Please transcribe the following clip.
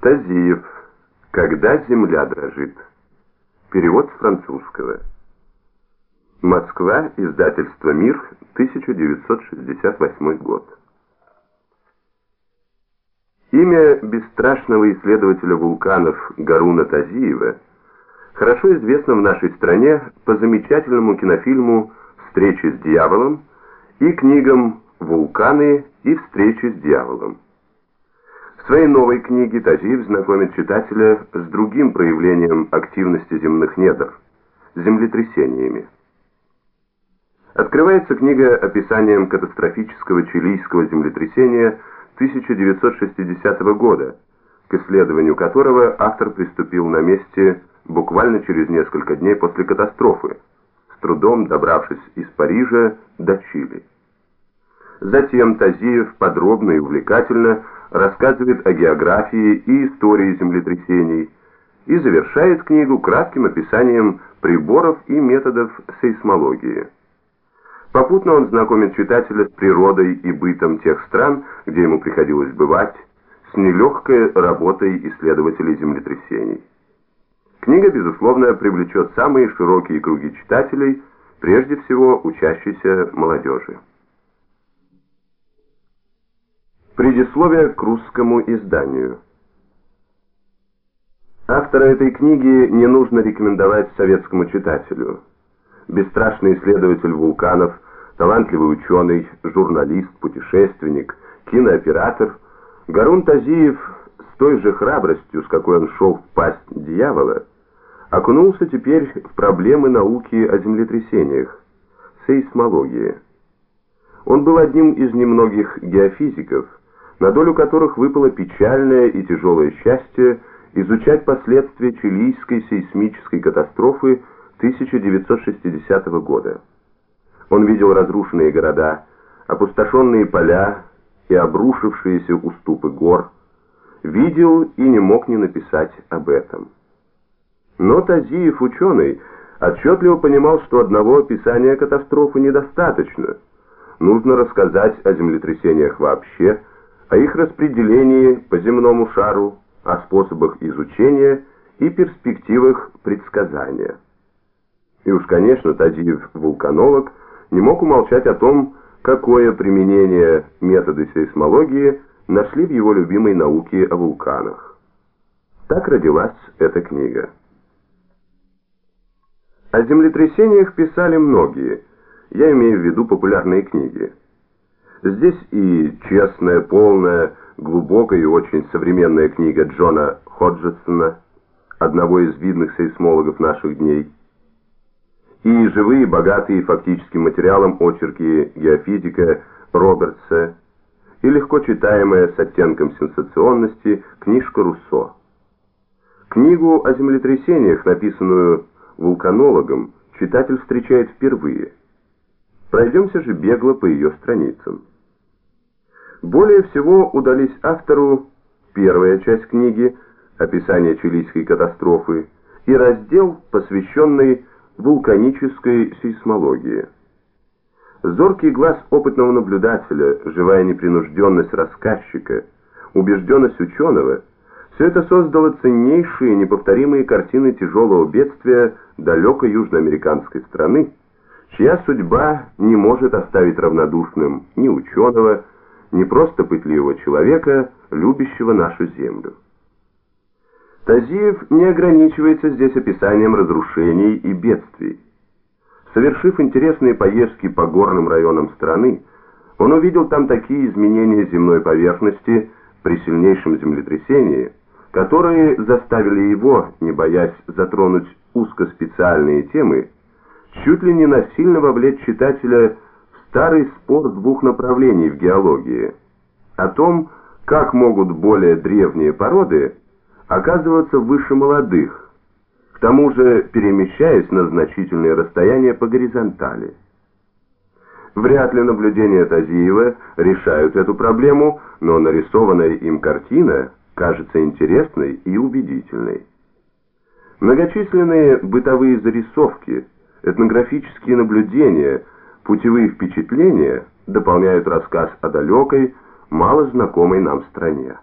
Тазиев. Когда земля дрожит. Перевод с французского. Москва. Издательство «Мир», 1968 год. Имя бесстрашного исследователя вулканов Гаруна Тазиева хорошо известно в нашей стране по замечательному кинофильму «Встречи с дьяволом» и книгам «Вулканы» и «Встречи с дьяволом». В своей новой книге Тазиев знакомит читателя с другим проявлением активности земных недр – землетрясениями. Открывается книга описанием катастрофического чилийского землетрясения 1960 года, к исследованию которого автор приступил на месте буквально через несколько дней после катастрофы, с трудом добравшись из Парижа до Чили. Затем Тазиев подробно и увлекательно рассказывает о географии и истории землетрясений и завершает книгу кратким описанием приборов и методов сейсмологии. Попутно он знакомит читателя с природой и бытом тех стран, где ему приходилось бывать, с нелегкой работой исследователей землетрясений. Книга, безусловно, привлечет самые широкие круги читателей, прежде всего учащейся молодежи. Предисловие к русскому изданию. Автора этой книги не нужно рекомендовать советскому читателю бесстрашный исследователь вулканов, талантливый ученый, журналист, путешественник, кинооператор, Гарун Тазиев с той же храбростью, с какой он шел в пасть дьявола, окунулся теперь в проблемы науки о землетрясениях, сейсмологии. Он был одним из немногих геофизиков, на долю которых выпало печальное и тяжелое счастье изучать последствия чилийской сейсмической катастрофы 1960 года. Он видел разрушенные города, опустошенные поля и обрушившиеся уступы гор, видел и не мог не написать об этом. Но Тазиев, ученый, отчетливо понимал, что одного описания катастрофы недостаточно. Нужно рассказать о землетрясениях вообще, о их распределении по земному шару, о способах изучения и перспективах предсказания. И уж, конечно, Тадиев, вулканолог, не мог умолчать о том, какое применение методы сейсмологии нашли в его любимой науке о вулканах. Так родилась эта книга. О землетрясениях писали многие, я имею в виду популярные книги. Здесь и честная, полная, глубокая и очень современная книга Джона Ходжесона, одного из видных сейсмологов наших дней, и живые, богатые фактическим материалом очерки геофизика Робертса, и легко читаемая с оттенком сенсационности книжка Руссо. Книгу о землетрясениях, написанную вулканологом, читатель встречает впервые. Пройдемся же бегло по ее страницам. Более всего удались автору первая часть книги «Описание чилийской катастрофы» и раздел, посвященный вулканической сейсмологии. Зоркий глаз опытного наблюдателя, живая непринужденность рассказчика, убежденность ученого – все это создало ценнейшие неповторимые картины тяжелого бедствия далекой южноамериканской страны, чья судьба не может оставить равнодушным ни ученого, ни просто пытливого человека, любящего нашу землю. Тазиев не ограничивается здесь описанием разрушений и бедствий. Совершив интересные поездки по горным районам страны, он увидел там такие изменения земной поверхности при сильнейшем землетрясении, которые заставили его, не боясь затронуть узкоспециальные темы, чуть ли не насильно вовлечь читателя старый спор двух направлений в геологии, о том, как могут более древние породы оказываться выше молодых, к тому же перемещаясь на значительные расстояния по горизонтали. Вряд ли наблюдения Тазиева решают эту проблему, но нарисованная им картина кажется интересной и убедительной. Многочисленные бытовые зарисовки, этнографические наблюдения, путевые впечатления дополняют рассказ о далекой, мало знакомой нам стране.